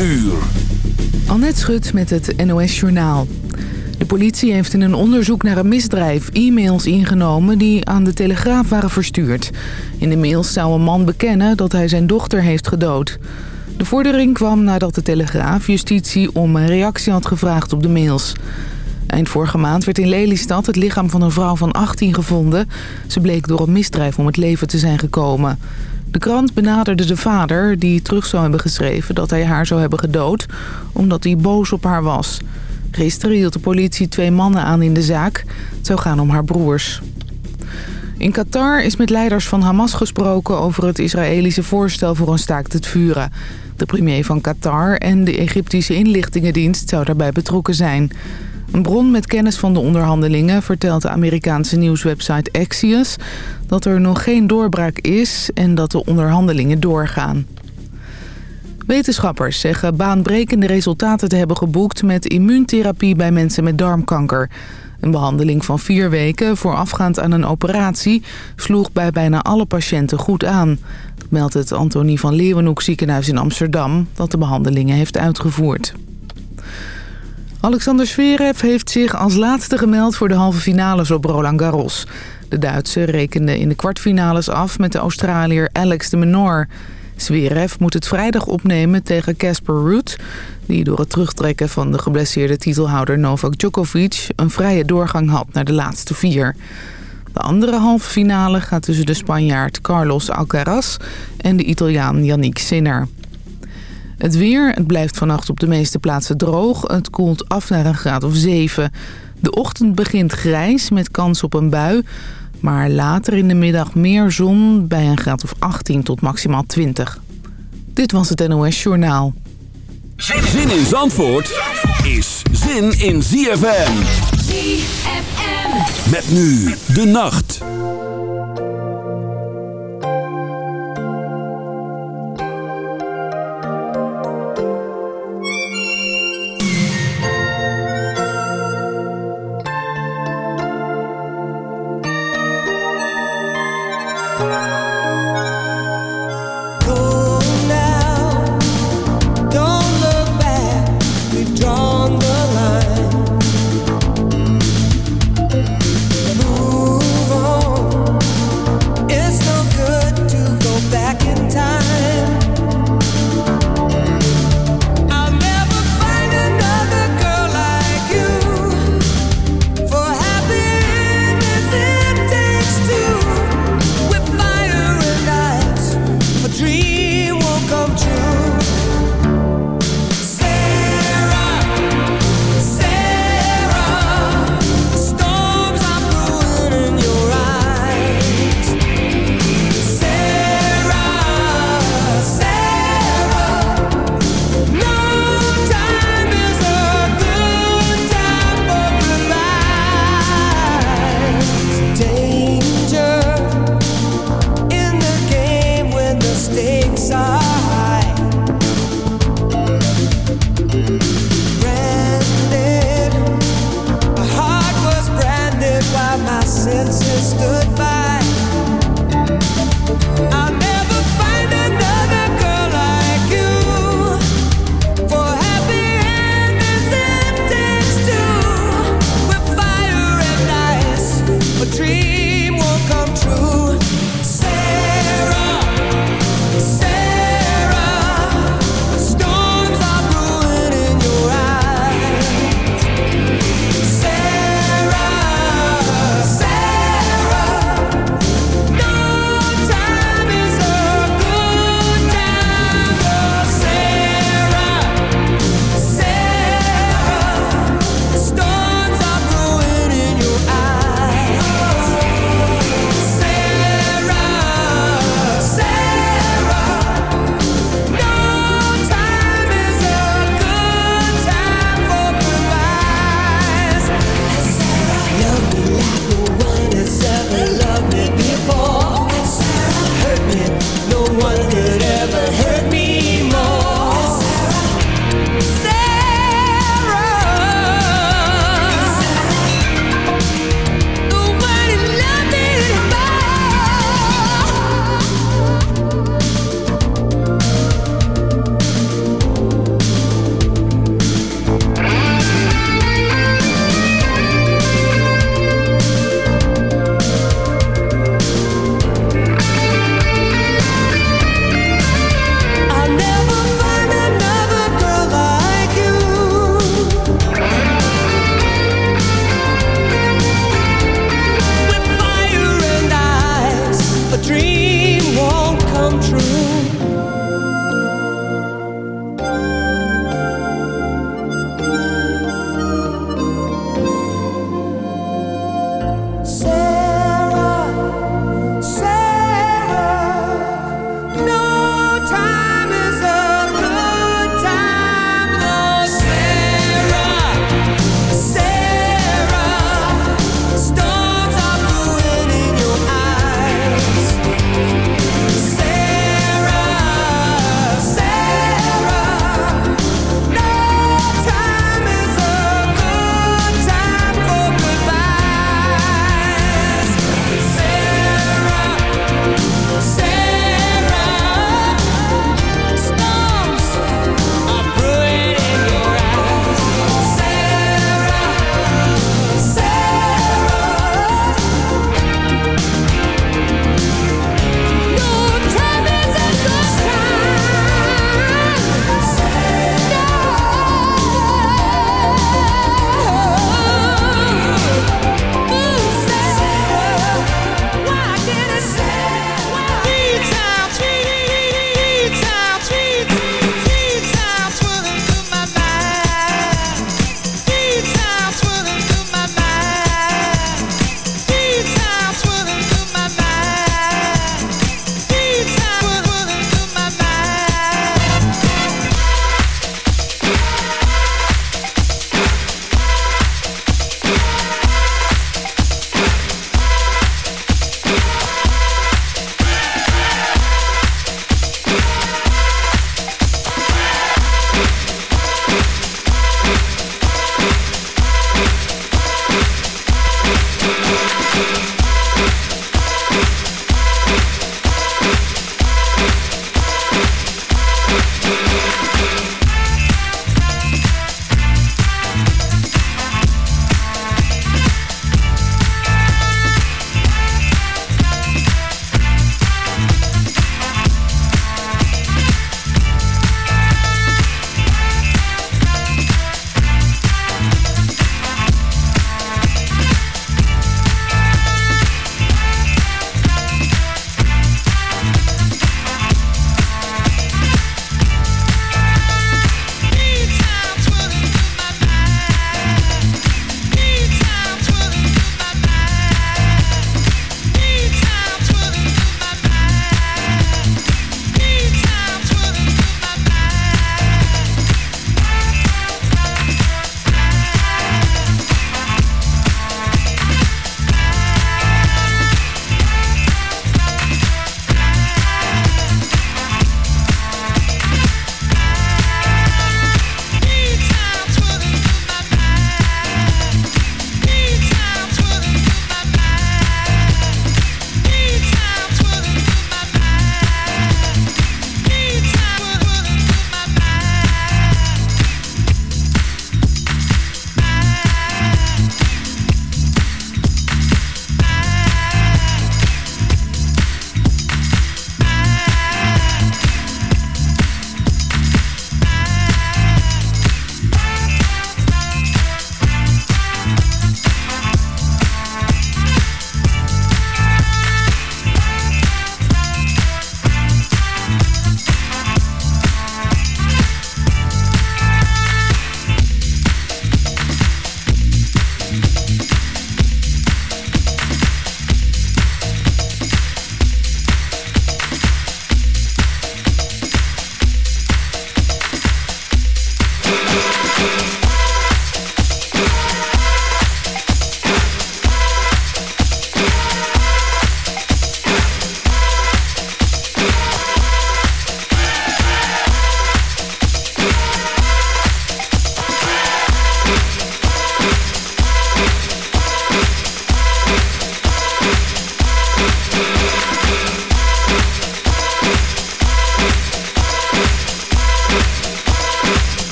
uur. Annette Schut met het NOS Journaal. De politie heeft in een onderzoek naar een misdrijf e-mails ingenomen die aan de Telegraaf waren verstuurd. In de mails zou een man bekennen dat hij zijn dochter heeft gedood. De vordering kwam nadat de Telegraaf justitie om een reactie had gevraagd op de mails. Eind vorige maand werd in Lelystad het lichaam van een vrouw van 18 gevonden. Ze bleek door een misdrijf om het leven te zijn gekomen. De krant benaderde de vader die terug zou hebben geschreven dat hij haar zou hebben gedood... omdat hij boos op haar was. Gisteren hield de politie twee mannen aan in de zaak. Het zou gaan om haar broers. In Qatar is met leiders van Hamas gesproken over het Israëlische voorstel voor een staakt het vuren. De premier van Qatar en de Egyptische inlichtingendienst zou daarbij betrokken zijn. Een bron met kennis van de onderhandelingen vertelt de Amerikaanse nieuwswebsite Axios... dat er nog geen doorbraak is en dat de onderhandelingen doorgaan. Wetenschappers zeggen baanbrekende resultaten te hebben geboekt... met immuuntherapie bij mensen met darmkanker. Een behandeling van vier weken voorafgaand aan een operatie... sloeg bij bijna alle patiënten goed aan. Meldt het Antonie van Leeuwenhoek ziekenhuis in Amsterdam... dat de behandelingen heeft uitgevoerd. Alexander Zverev heeft zich als laatste gemeld voor de halve finales op Roland Garros. De Duitser rekende in de kwartfinales af met de Australiër Alex de Menor. Zverev moet het vrijdag opnemen tegen Casper Ruud... die door het terugtrekken van de geblesseerde titelhouder Novak Djokovic... een vrije doorgang had naar de laatste vier. De andere halve finale gaat tussen de Spanjaard Carlos Alcaraz... en de Italiaan Yannick Sinner. Het weer, het blijft vannacht op de meeste plaatsen droog. Het koelt af naar een graad of 7. De ochtend begint grijs met kans op een bui. Maar later in de middag meer zon bij een graad of 18 tot maximaal 20. Dit was het NOS Journaal. Zin in Zandvoort is zin in ZFM. ZFM. Met nu de nacht.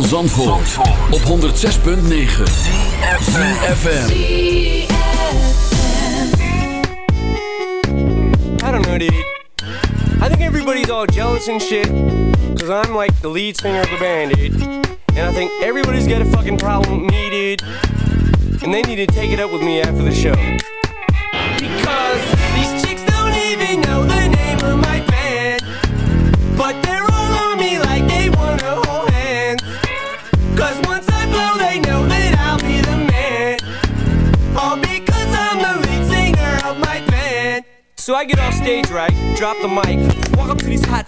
Van Zandvoort, op 106.9 CFFM I don't know dude. I think everybody's all jealous and shit Cause I'm like the lead singer of the band dude. And I think everybody's got a fucking problem dude. And they need to take it up with me after the show So I get off stage right, drop the mic. Walk up to these hot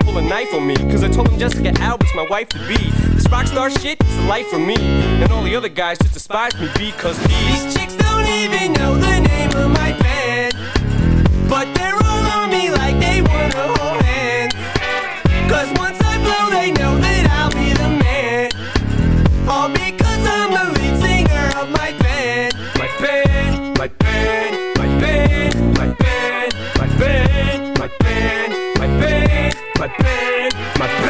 pull a knife on me. Cause I told him Jessica Alba's my wife to be. This rock star shit is the life for me. And all the other guys just despise me because these, these chicks don't even know the name of my band. But they're all on me like they wanna hold hands. Cause once my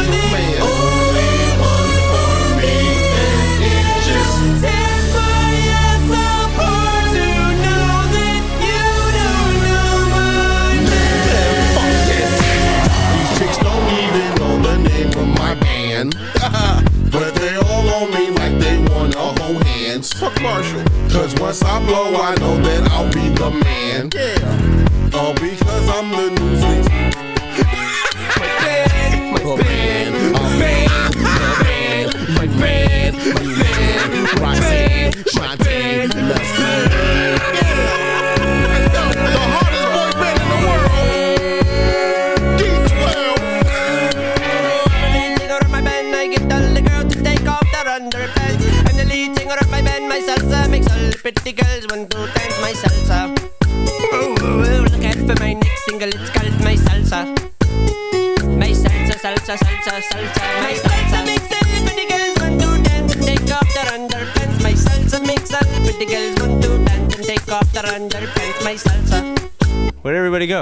Cause once I blow, I know that I'll be the man. Yeah. All because I'm the new thing. My band, my band, my band, my band, my band, my band, Roxanne, Shantae, let's go. Pretty girls want to dance my salsa. Ooh, ooh, ooh, look out for my next single, it's called my salsa. My salsa, salsa, salsa, salsa, my salsa makes all pretty girls want to dance and take off their underpants. My salsa makes all pretty girls want to dance and take off their underpants. My salsa. Where'd everybody go?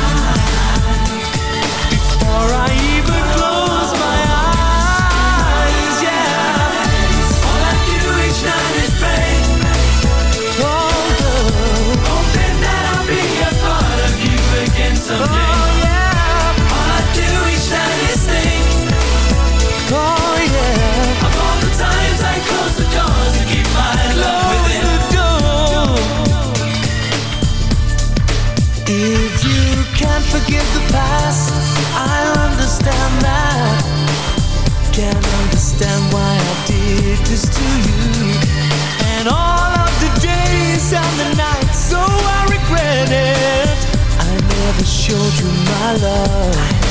this to you. And all of the days and the nights So I regret it. I never showed you my love.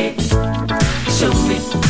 Show me.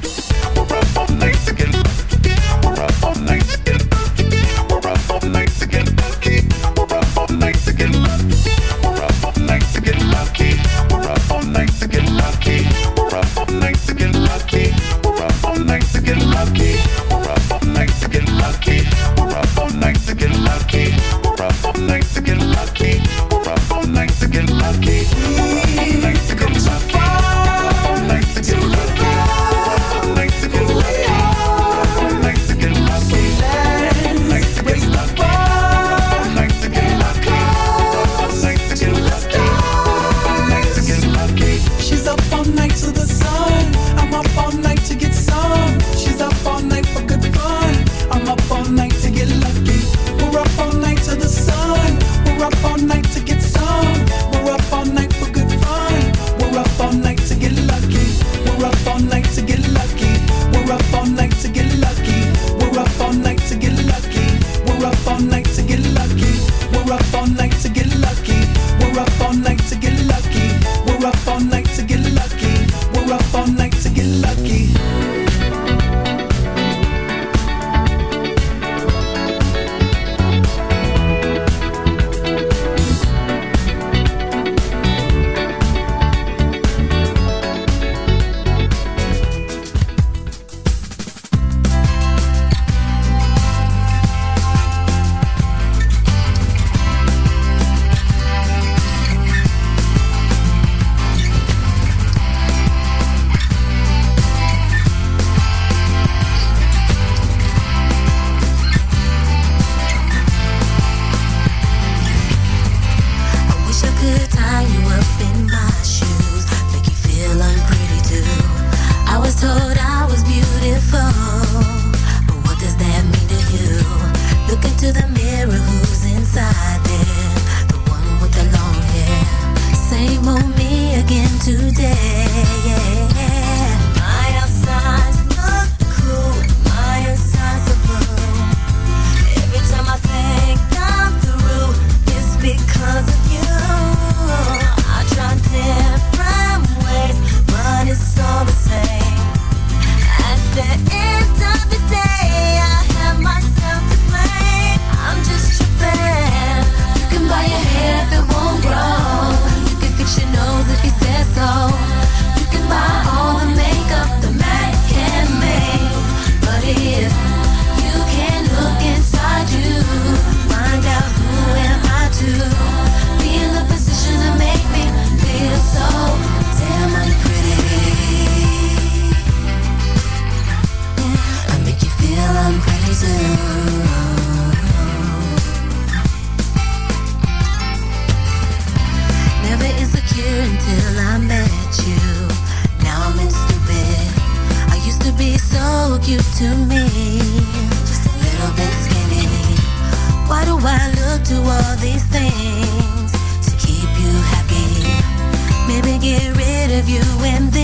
You and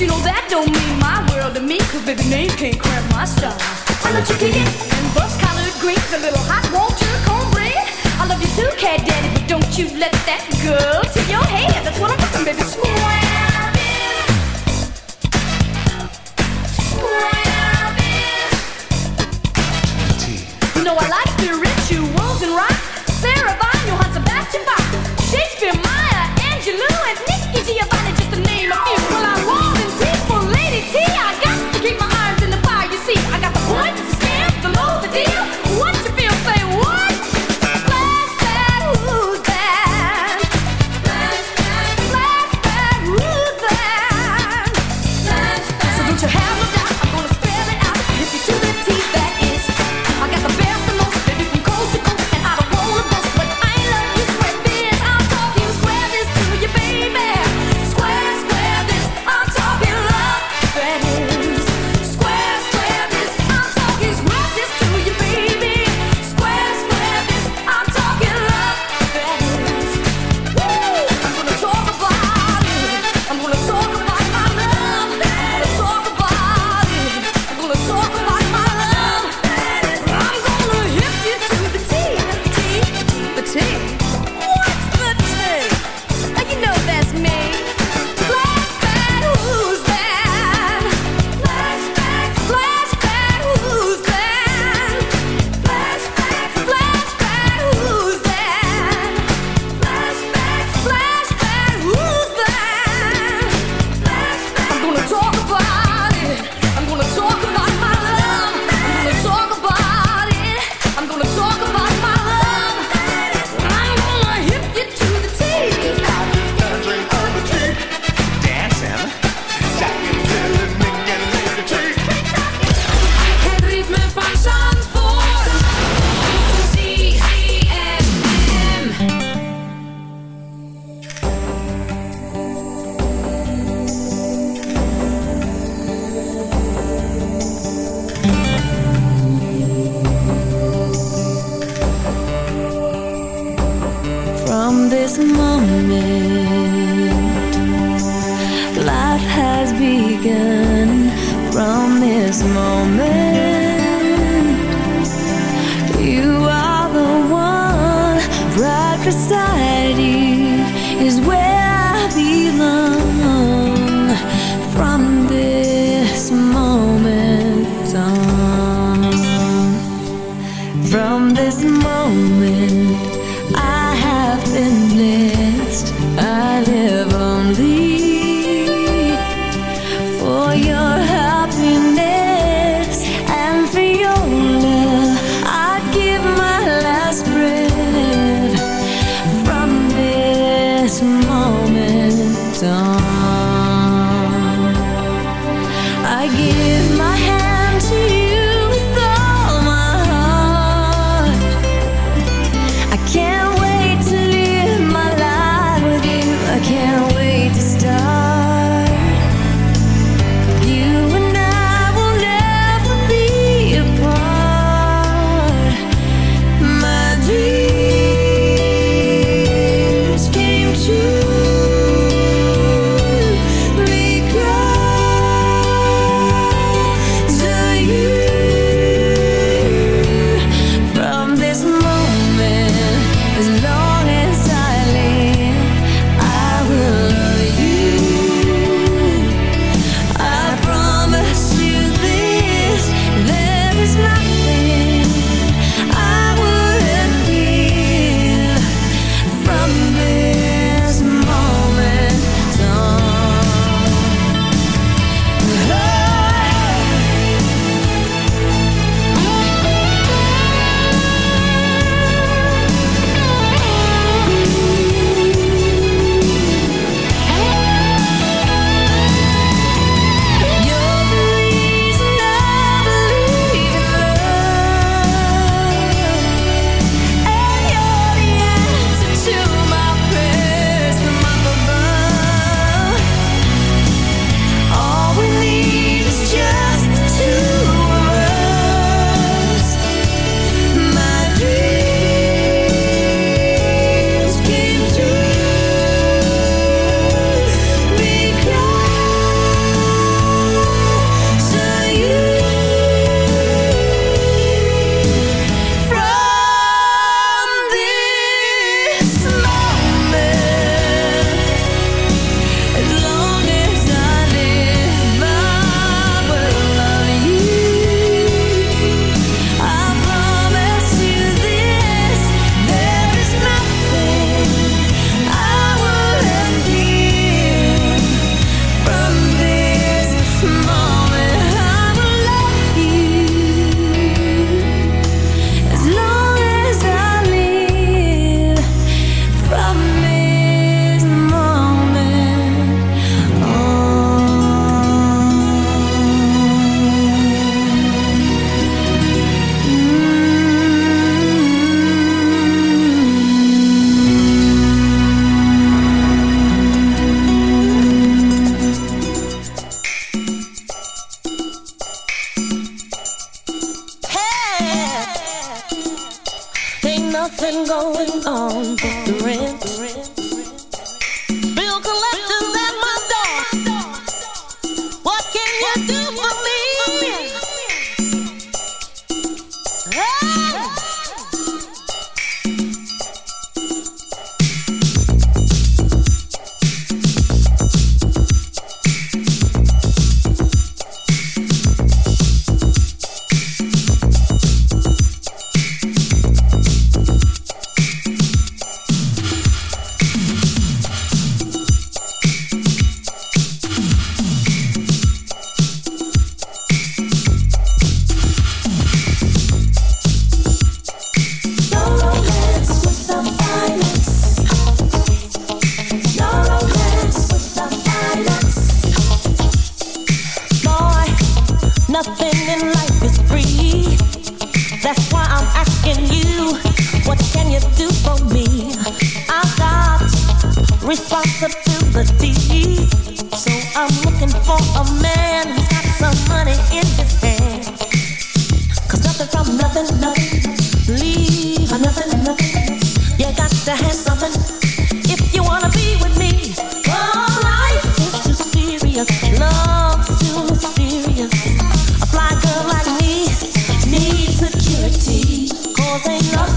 you know that don't mean my world to me, cause baby, names can't cramp my style. I let you kick it.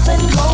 nothing goes